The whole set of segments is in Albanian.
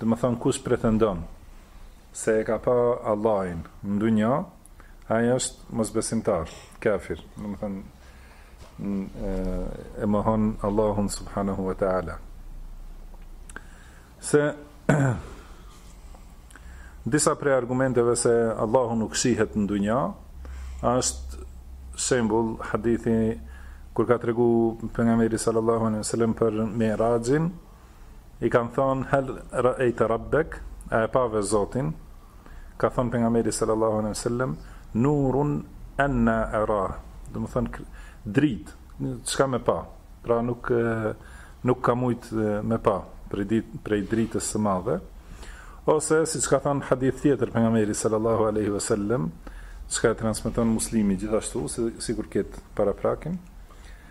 Domethënë kush pretendon se e ka pa Allahun në dynja, ai është mosbesimtar, kafir. Domethënë e mohon Allahun subhanahu wa taala. Se disa prej argumenteve se Allahu nuk shihet në dynja, është shembul hadithi kur ka tregu pejgamberi sallallahu alejhi ve sellem për miraxhin, I kanë thënë hel ra'ejte rabbek, a e pave Zotin? Ka thënë pejgamberi sallallahu alejhi wasallam, nurun enna erah. Domethënë dritë, çka me pa. Pra nuk nuk ka mujt me pa prej, dit, prej dritës së madhe, ose siç ka thënë hadith tjetër pejgamberi sallallahu aleyhi ve sellem, çka e transmeton Muslimi gjithashtu, si, sikur këtë paraprakin,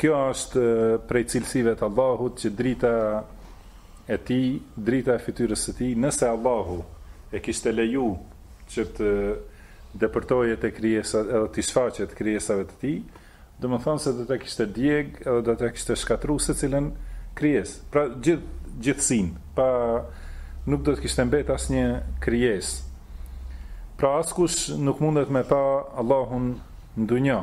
Kjo është prej cilësive të Allahut që drita e tij, drita e fytyrës së tij, nëse Allahu e kishte leju që të depërtojë te krijesat edhe t'i shfaqet krijesave të tij, domethënë se do ta kishte djeg edhe do ta kishte shkatrru secilën krijesë, pra gjithë gjithësinë, pra nuk do të kishte mbetë asnjë krijesë. Pra askush nuk mundet me pa Allahun në dunja.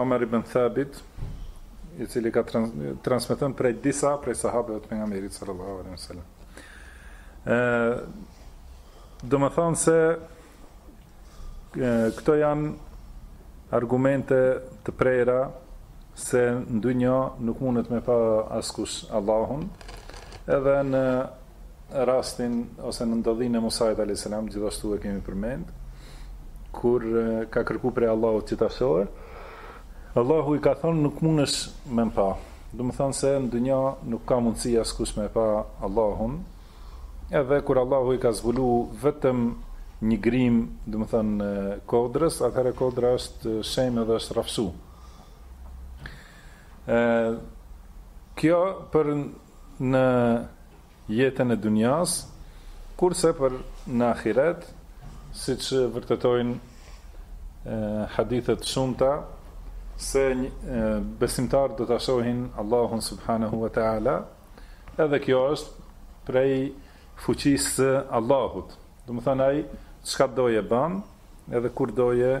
Omer ibn Thabit, i cili ka trans transmeton prej disa prej sahabeve të pejgamberit sallallahu alaihi wasallam. Ë domethënë se e, këto janë argumente të prera se në dynja nuk mundet me pa askush Allahun edhe në rastin ose në ndodhinë e Musait alayhis salam gjithashtu e kemi përmend kur ka kërku prej Allahut që ta shohë Allahu i ka thonë nuk mundesh me më pa domethënë se në dynja nuk ka mundësi askush me pa Allahun edhe kur Allahu i ka zbulu vetëm një grim, domethënë, kodrës, atëherë kodra është shemb dhe është rafshu. Kjo për në jetën e dunjas, kurse për në ahiret, siç vërtetojnë hadithe të shumta se besimtarët do ta shohin Allahun subhanahu wa taala, edhe kjo është prej fuqisë së Allahut. Domethënë ai çka don e bën, edhe kur don e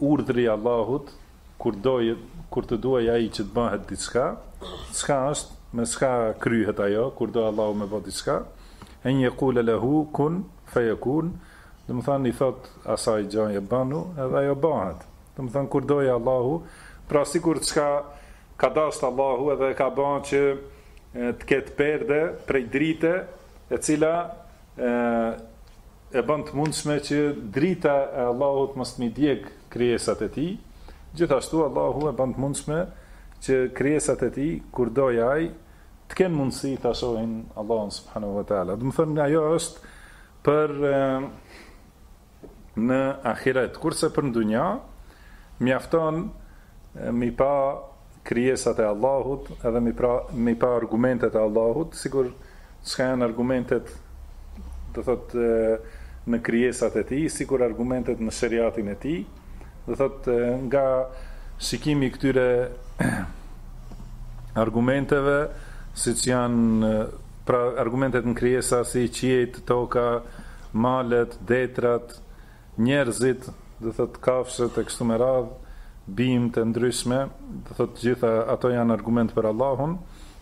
Urdhri i Allahut, kur dojë, kur të duajë Ai që të bëhet diçka, çka është, me çka kryhet ajo, kur do Allahu me bë diçka, en yekule lehu kun feyekun, domethonë i thot asaj gjëje banu, edhe ajo bëhet. Domethonë kur dojë Allahu, pra sikur çka ka dashtë Allahu edhe e ka ban që të ketë perde prej drite, e cila e e ban të mundshme që drita e Allahut mos të m'i djeg krijesat e tij, gjithashtu Allahu e ban të mundshme që krijesat e tij, kur dojë ai, të kenë mundësi ta shohin Allahun subhanahu wa ta'ala. Domethonë ajo është për në ahiret, kurse për në dunja, mjafton m'i pa krijesat e Allahut edhe m'i, pra, m'i pa argumentet e Allahut, sikur çka janë argumentet do thot në krijesat e tij, sikur argumentet në shariatin e tij, do thot nga shikimi i këtyre argumenteve, siç janë pra argumentet në krijesa si qiejt, toka, malet, detrat, njerëzit, do thotë kafshët e kështu me radhë, bimët e ndryshme, do thotë gjitha ato janë argument për Allahun,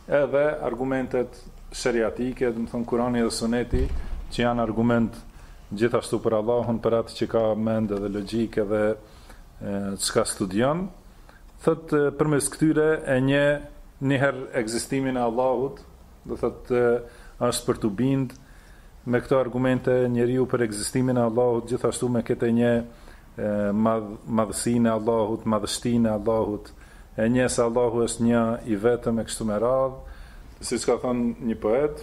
edhe argumentet sheriatike, domethonë Kurani dhe Suneti, që janë argument gjithashtu për Allahun, për atë që ka mend dhe logjikë dhe çka studion, thotë përmes këtyre e njeh njeri ekzistimin e Allahut, Do thotë është për t'u bind me këto argumente njeriu për ekzistimin e Allahut gjithashtu me këtë e njeh madh madhësinë e Allahut madhështinë e Allahut e njeh se Allahu është një i vetëm e kështu me radhë siç ka thënë një poet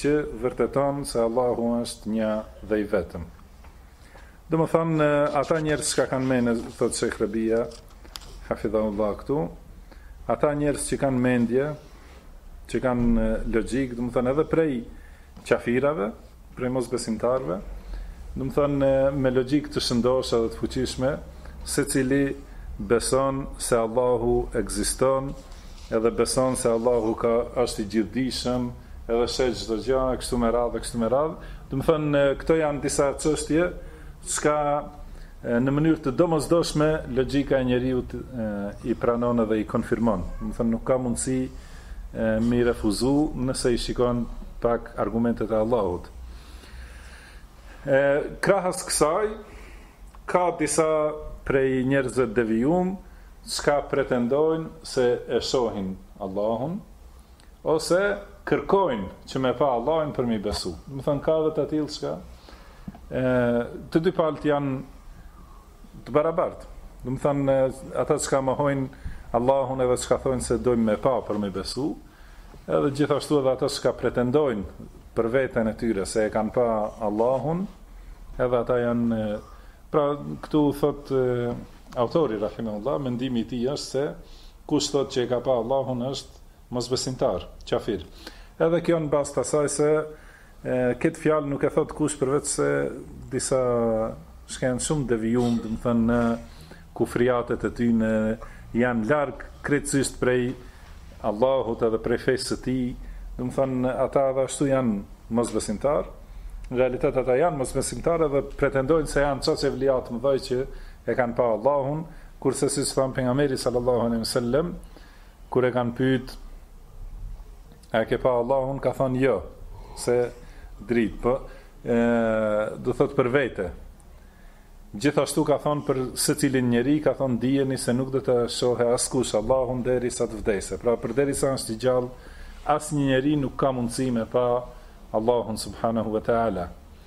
që vërteton se Allahu është një dhe i vetëm. Domethanë, ata njerëz çka kanë mend, thot Shekh Rabia, hafidhahullah këtu, ata njerëz që kanë mendje, që kanë logjikë, domethanë edhe prej qafirave, prej mosbesimtarve, domethanë me logjikë të shëndoshë dhe të fuqishme, secili beson se Allahu ekziston, edhe beson se Allahu ka është i gjithëdijshëm, edhe sheh çdo gjë ëh kështu me radhë e kështu me radhë, domethënë këto janë disa çështje çka në mënyrë të domosdoshme logjika e njeriut i pranon edhe i konfirmon. Domethënë nuk ka mundësi me i refuzu nëse i shikon pak argumentet e Allahut. E, krahas kësaj, ka disa prej njerëzve t'devijum, çka pretendojnë se e shohin Allahun, Ose kërkojnë që me pa Allahin për mi besu. Domethënë, ka dhe të atillë çka? E, të dy palët janë të barabartë. Domethënë, ata çka mohojnë Allahun edhe çka thojnë se dojmë me pa për mi besu, edhe gjithashtu edhe ata çka pretendojnë për veten e tyre se e kanë pa Allahun, edhe ata janë... Pra, këtu thotë autori, rahimahullah, mendimi i tij është se kush thotë që e ka pa Allahun është Mosbesimtar, kafir. Edhe kjo në bazë të asaj se këtë fjalë nuk e thotë kush përveç se disa çka janë shumë devijumë, domethënë në kufriatet e tyne janë larg krejtësisht prej Allahut edhe prej fesë të tij, domethënë ata edhe ashtu janë mosbesimtarë, në realitet ata janë mosbesimtarë edhe pretendojnë se janë aq evliatë, demek që e kanë pa Allahun, kurse siç thamë Pejgamberi sallallahu alejhi ve sellem, Kur e kanë pyet a e ke pa Allahun ka thënë jo, është dritë, po ë do thot për vete. Gjithashtu ka thënë për secilin njeri, ka thënë dijeni se nuk do të shohë askush Allahun derisa të vdesë. Pra përderisa është i gjallë, asnjë njeri nuk ka mundësi me pa Allahun subhanahu wa taala.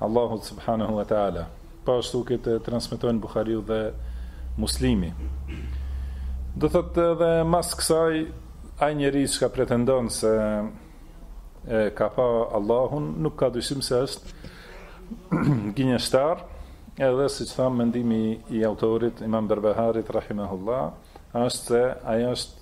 Allahut subhanehu ve teala. Po ashtu këtë e transmetojnë Buhariu dhe Muslimi. Do thotë edhe mas kësaj ai njeri çka pretendon se e ka pa Allahun, nuk ka dyshim se është gënjeshtar, edhe siç thamë mendimi i autorit, imam Berbeharit, rahimahullah, është se ai është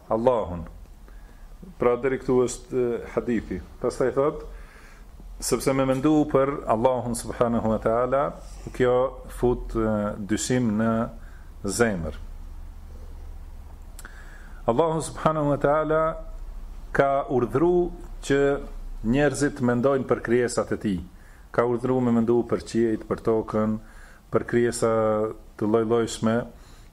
Allahun. Pra deri këtu është hadithi. Pastaj thotë, sepse me mendu për Allahun subhanahu wa taala, kjo fut dyshim në zemër. Allahu subhanahu wa taala ka urdhru që njerëzit të mendojnë për krijesat e tij. Ka urdhru me mendu për qiejt, për tokën, për krijesa të lloj-llojshme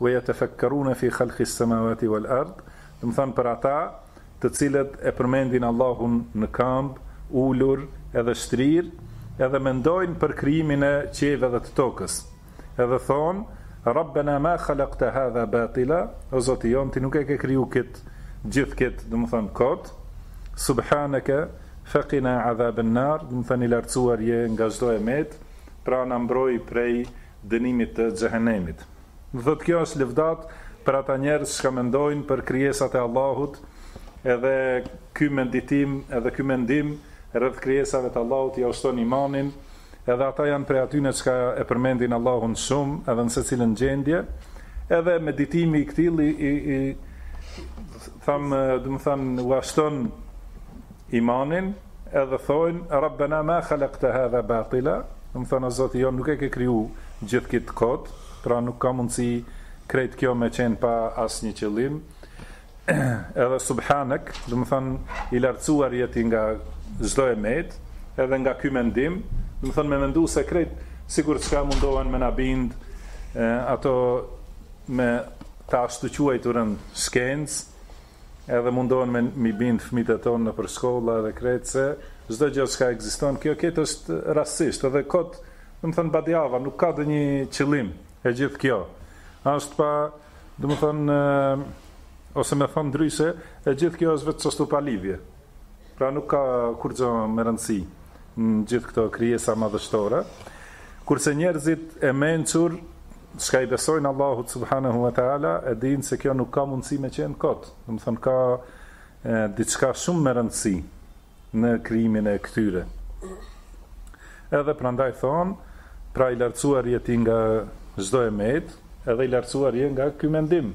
Wa yatafakkaruna fi khalqi s-samawati wal ard, domethënë për ata të cilët e përmendin Allahun në këmbë, ulur edhe shtrirë, edhe mendojnë për krijimin e qiejve dhe të tokës. Edhe thonë, Rabbena ma khalaqta hadha batila, o Zoti jonë, ti nuk e ke kriju këtë, gjithë këtë, do të thotë kot, subhanaka faqina adhaban nar, do të thotë i lartësuar je nga çdo e metë, pra na mbroj prej dënimit të xhehenemit. Do thotë kjo është lëvdatë për ata njerëz çka mendojnë për krijesat e Allahut edhe ky meditim edhe ky mendim rreth krijesave të Allahut iau shton imanin edhe ata janë prej atyne çka e përmendin Allahun shumë edhe në secilën gjendje edhe meditimi i këtillë i, i thamë do të thonë ua shton Imanin, edhe thojnë, Rabbena ma khalaqte hadha batila, do të thonë o Zoti jonë nuk e ke kriju gjithë kitë kot, pra nuk ka mundësi krejt kjo me qenë pa asnjë qëllim, edhe subhanak, do të thonë i lartësuar je ti nga çdo e metë, edhe nga ky mendim, do të thonë me mendu se krejt sikur çka mundohen me na bind ato me të ashtuquajturën shkencë, Edhe mundohen me i bind fëmijët e tonë nëpër shkolla edhe krejt se çdo gjë çka ekziston kjo krejt është rastësisht edhe kot domethënë badjava nuk ka ndonjë qëllim e gjithë kjo është pa domethënë ose me thënë ndryshe e gjithë kjo është veç ashtu pa lidhje. Pra nuk ka kurgjo me rëndësi në gjithë këto krijesa madhështore, kurse njerëzit e mençur, çka i besojnë Allahut subhanahu wa taala, e dinë se kjo nuk ka mundësi me qenë kot. Do të thonë ka diçka shumë me rëndësi në krijimin e këtyre. Edhe prandaj thonë, pra i lartësuar je ti nga çdo e metë, edhe i lartësuar je nga ky mendim.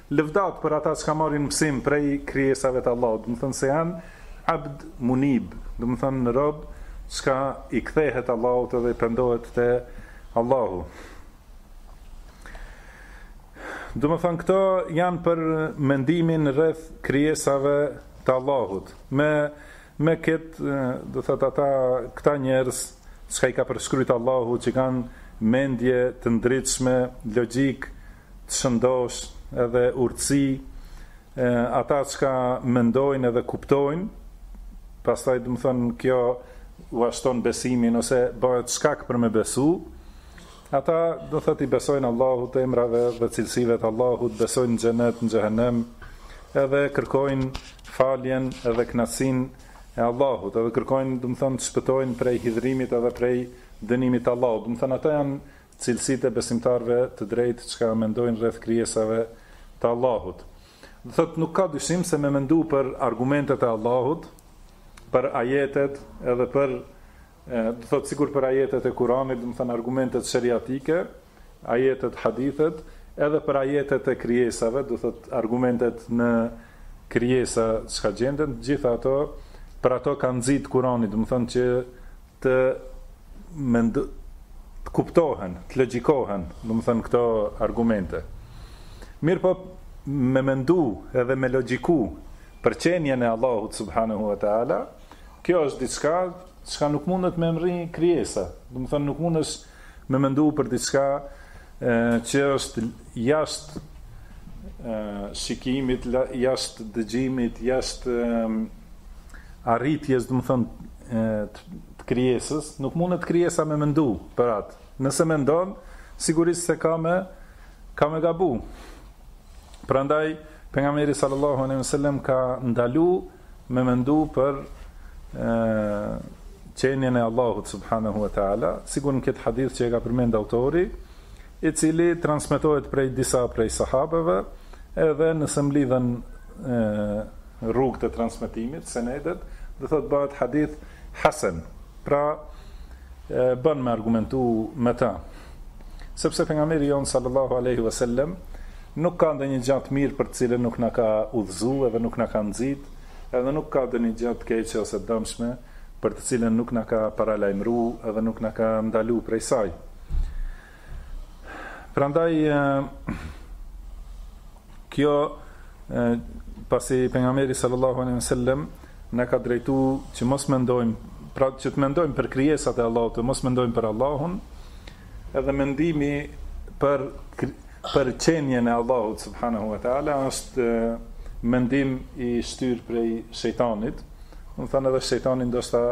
Lëvdatë për ata çka marrin mësim prej krijesave të Allahut, do të thonë se janë abd munib, do të thonë rob çka i kthehet Allahut edhe i pendohet te Allahu. Do të thonë këto janë për mendimin rreth krijesave të Allahut. Me me kët, do thotë ata këta njerëz çka i ka përshkruajt Allahu, që kanë mendje të ndritshme, logjikë të shëndoshë edhe urtësi e ata çka mendojnë edhe kuptojnë pastaj do të thon kjo ua shton besimin ose bëhet shkak për me besu ata do thot i besojnë Allahut emrave dhe cilësive të Allahut besojnë në xhenet në xhehenem edhe kërkojnë faljen edhe kënaqësinë e Allahut edhe kërkojnë do të thon të shpëtojnë prej hidhrimit edhe prej dënimit të Allahut do të thon ata janë Cilësitë e besimtarëve të drejtë çka mendojnë rreth krijesave të Allahut. Do thotë nuk ka dyshim se me mendu për argumentet e Allahut, për ajetet edhe për do thotë sikur për ajetet e Kuranit, do të thonë argumentet sheriatike, ajetet hadithet, edhe për ajetet e krijesave, do thotë argumentet në krijesa çka gjenden, gjitha ato për ato ka nxit Kurani, do të thonë që të mendo të kuptohen, të logjikohen, domethënë këto argumente. Mirpo me mendu edhe me logjiku për qenien e Allahut subhanahu wa taala, kjo është diçka çka nuk mundet me mrri krijesa. Domethënë nuk mundesh Me mendu për diçka që është jashtë shikimit, jashtë dëgjimit, jashtë arritjes, domethënë, të krijesës, nuk mundet krijesa me mendu për atë. Nëse mendon, sigurisht se ka me ka me gabu. Prandaj pejgamberi sallallahu alejhi ve sellem ka ndalu me mendu për e, qenjen e Allahut subhanahu wa taala, sikur në këtë hadith që e ka përmend autori, i cili transmetohet prej disa prej sahabeve, edhe nëse mblidhen rrugët e transmetimit, senedet, do thotë bëhet hadith hasan, Pra, e bën me argumentu me ta. Sepse Pejgamberi jonë sallallahu alejhi ve sellem nuk ka ndonjë gja të mirë për të cilën nuk na ka udhëzu edhe nuk na ka nxit, edhe nuk ka ndonjë gja të keqe ose të dëmshme për të cilën nuk na ka paralajmëru edhe nuk na ka ndalu prej saj. Prandaj kjo pasi pejgamberi sallallahu alejhi ve sellem na ka drejtu që mos mendojmë, pra që të mendojmë për krijesat e Allahut, të mos mendojmë për Allahun, edhe mendimi për për qenien e Allahut subhanahu wa taala është mendim i shtyr prej shejtanit. Domethënë edhe shejtani ndoshta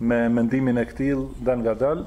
me mendimin e këtill dalngadal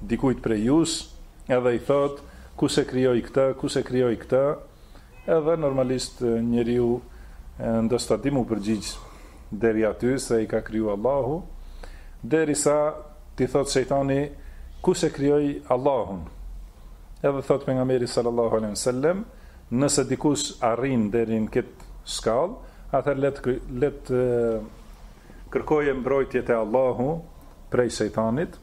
dikujt prej jush edhe i thotë kush e krijoi këtë, kush e krijoi këtë, edhe normalisht njeriu ndoshta di mu përgjigj deri aty se i ka kriju Allahu, derisa t'i thotë shejtani kush e krijoi Allahun, edhe thotë pejgamberi sallallahu alejhi ve sellem nëse dikush arrin deri në këtë shkallë, atëherë le të le të kërkojë mbrojtje te Allahu prej shejtanit,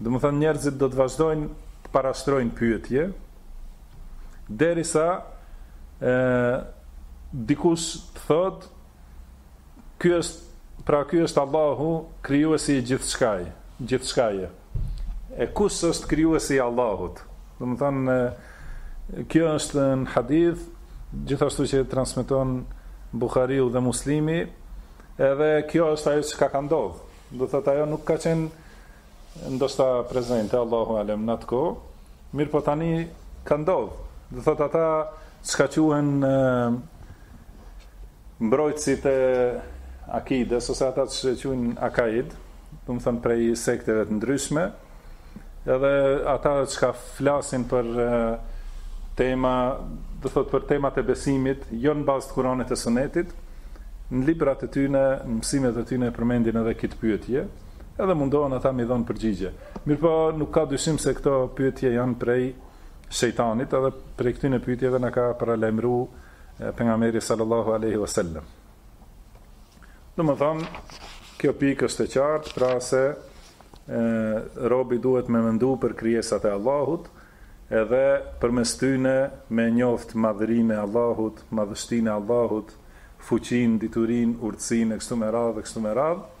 Domethënë njerëzit do të vazhdojnë të parashtrojnë pyetje derisa ë dikush të thotë ky është pra ky është Allahu krijuesi i gjithçkaj, gjithçkaje. E kush është krijuesi i Allahut? Domethënë kjo është në hadith gjithashtu që transmeton Buhariu dhe Muslimi, edhe kjo është ajo që ka ka ndodhë. Do thotë, ajo nuk ka qenë ndoshta prezente Allahu alem në atë kohë, mirëpo tani ka ndodhë. Do thotë ata çka quhen e, mbrojtësit e akides, ose ata që quhen akaid, do më thënë prej sekteve të ndryshme, Edhe ata çka flasin për tema, do thot për temat e besimit, jo në bazë të Kuranit e Sunetit, në librat e tyre, në mësimet e tyre përmendin edhe këtë pyetje, edhe mundohen ata m'i dhon përgjigje. Mirëpo nuk ka dyshim se këto pyetje janë prej shejtanit, edhe prej këtyre pyetjeve na ka paralajmëruar pejgamberi sallallahu alaihi wasallam. Domethanë, kjo pikë është e qartë, pra se e, robi duhet me mendu për krijesat e Allahut, edhe përmes tyne me njoft madhërinë e Allahut, madhështinë e Allahut, fuqinë, diturinë, urtësinë, e kështu me radhë, e kështu me radhë,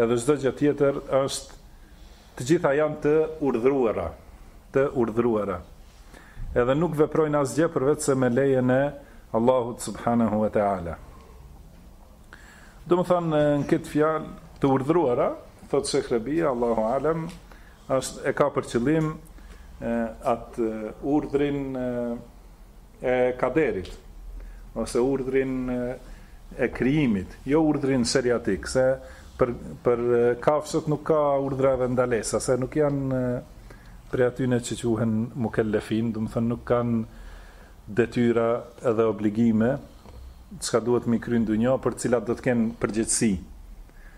Edhe çdo gjë tjetër është të gjitha janë të urdhëruara, të urdhëruara. Edhe nuk veprojnë asgjë përveçse me lejen e Allahut subhanahu wa taala. Domethonë në këtë fjalë të urdhëruara, thotë Sheh Rebia, Allahu alem, është e ka për qëllim atë urdhrin e kaderit ose urdhrin e krijimit, jo urdhrin sheriatik, se për për kafshët nuk ka urdhra dhe ndalesa, se nuk janë prej atyne që quhen mukellefin, domethonë nuk kanë detyra edhe obligime çka duhet m'i kry në dunja, për të cilat do të kenë përgjegjësi.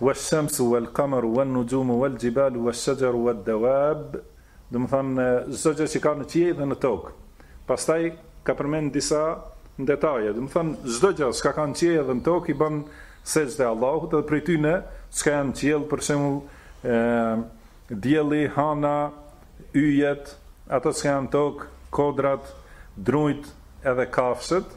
Wash-shamsu wal-qamaru wan-nujumu wal-jibalu wash-shajaru wad-dawab, domethonë çdo gjë që ka në qiej dhe në tokë. Pastaj ka përmend disa detaje, domethonë çdo gjë çka ka në qiej edhe në tokë i ban sexhde Allahut edhe prej tyne çka janë në qiell për shembull dielli, hëna, yjet, ato çka janë në tokë, kodrat, drunjtë edhe kafshët,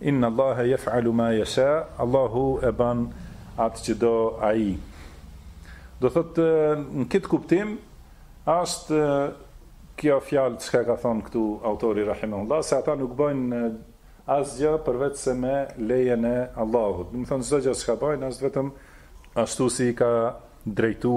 Inna Allahe jef'alu ma jesha, Allahu e ban atë që do ai. Do thotë, në këtë kuptim, ashtë kjo fjalë çka e ka thonë këtu autori Rahimehullah, se ata nuk bëjnë asgjë përveç se me lejen e Allahut. Domethonë, çdo gjë çka bëjnë, ashtë vetëm ashtu si i ka drejtu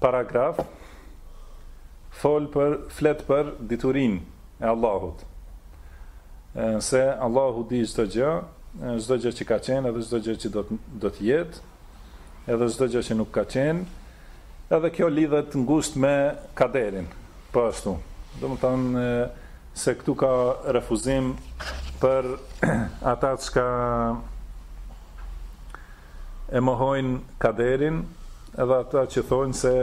paragraf fol për flet për diturinë e Allahut. Se Allahu di çdo gjë, çdo gjë që ka qenë dhe çdo gjë që do të do të jetë, edhe çdo gjë që nuk ka qenë, edhe kjo lidhet ngushtë me kaderin, po ashtu. Domethonë se këtu ka refuzim për ata çka E mohojnë Kaderin edhe ata që thonë se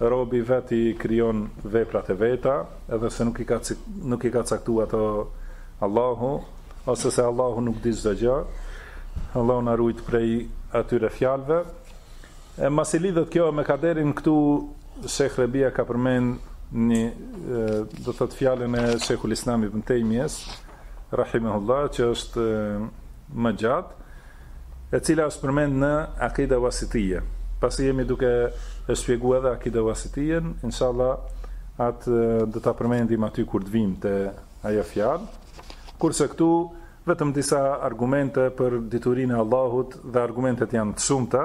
robi vet i krijon veprat e veta edhe se nuk i ka nuk i ka caktu ato Allahu ose se Allahu nuk di çdo gjë. Allahu na rujt prej atyre fjalëve. E masi lidhet kjo me Kaderin këtu Shekh Rebia ka përmend një do thot fjalën e Shekhul Islam Ibn Tejmies rahimehullah që është më gjatë e cila është përmend në Akida Wasitiyya. Pasi jemi duke e shpjegu edhe Akida Wasitiyyen, inshallah atë do ta përmendim aty kur të vijmë te ajo fjalë. Kurse këtu vetëm disa argumente për diturinë e Allahut dhe argumentet janë të shumta.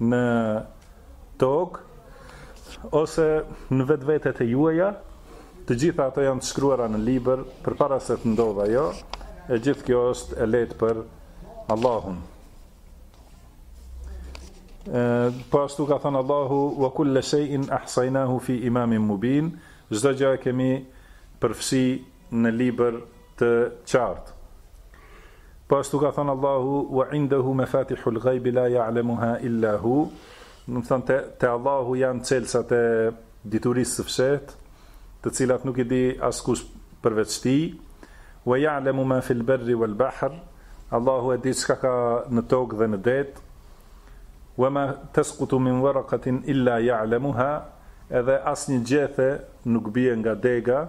në tokë ose në vetvetet e juaja, të gjitha ato janë të shkruara në libër përpara se të ndodhë ajo, e gjithë kjo është e lehtë për Allahun. Ë po ashtu ka thënë Allahu wa kullu shay'in ahsaynahu fi imamin mubin, çdo gjë e kemi përfshi në libër të qartë. Po ashtu ka thënë Allahu wa indahu mafatihul ghaib la ya'lamuha illa hu. Domethënë te Allahu janë çelësat e diturisë së fshehtë, të cilat nuk i di askush përveç tij. Wa ya'lamu ma fil barri wal bahr. Allahu e di çka ka në tokë dhe në det. Wa ma tasqutu min waraqatin illa ya'lamuha. Edhe asnjë gjethe nuk bie nga dega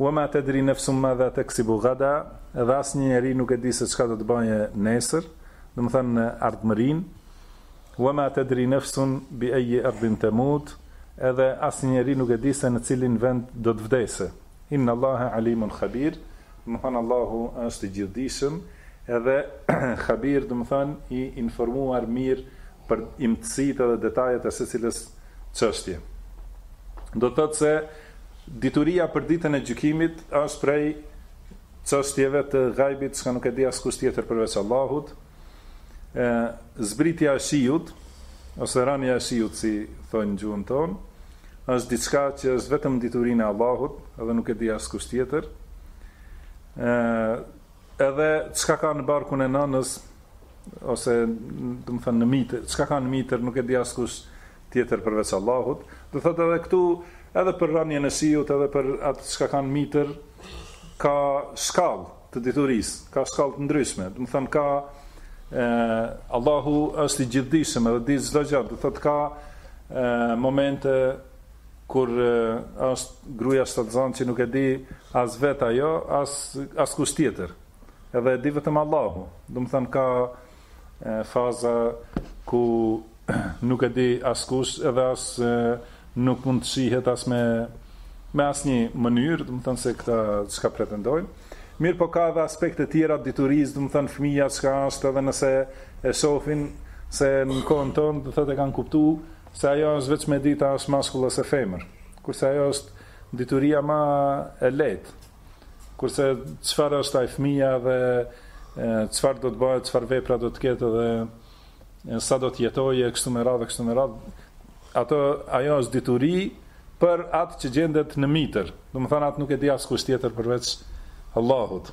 Wa ma tadri nafsun madha taksibu ghada, dhe asnjë njeri nuk e di se çka do të bajë nesër, domethënë në ardhmërinë, Wa ma tadri nafsun bi ayyi ardin tamut, edhe asnjë njeri nuk e di se në cilin vend do të vdesë. Inna Allaha alimun khabir, domethënë Allahu është i gjithëdijshëm edhe khabir, domethënë i informuar mirë për imtësitë edhe detajet e secilës çështje. Do të thotë se Dituria për ditën e gjykimit është prej cështjeve të ghaibit që nuk e di askush tjetër përveç Allahut e zbritja e shiut ose rënia e shiut si thojnë në gjuhën tonë është diçka që është vetëm në diturinë e Allahut dhe nuk e di askush tjetër e edhe çka ka në barkun e nënës ose domethënë në mitër çka ka në mitër nuk e di askush tjetër përveç Allahut, do thotë edhe këtu edhe për rënien e shiut edhe për atë çka ka në mitër ka shkallë të diturisë, ka shkallë të ndryshme, domethënë ka e, Allahu është i gjithdijshëm edhe di çdo gjë, do thotë ka e, momente kur e, është gruaja shtatzan që nuk e di as vetë ajo, as as kush tjetër. Edhe e di vetëm Allahu. Domethënë ka faza ku nuk e di askush edhe as nuk mund të shihet as me me asnjë mënyrë, domethënë se këta çka pretendojnë. Mirëpo ka edhe aspekte tjera diturisë, domethënë fëmija çka është edhe nëse e shohin se në kohën tonë do thotë e kanë kuptu se ajo është veç me dit a është mashkull ose femër. Kurse ajo është dituria ma e lehtë. Kurse çfarë është ai fëmija dhe çfarë do të bëhet, çfarë vepra do të ketë dhe sa do të jetojë kështu me radhë e kështu me radhë. Ato ajo është dituri për atë që gjendet në mitër. Domethënë atë nuk e di askush tjetër përveç Allahut.